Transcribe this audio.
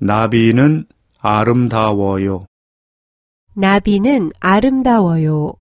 나비는 아름다워요. 나비는 아름다워요.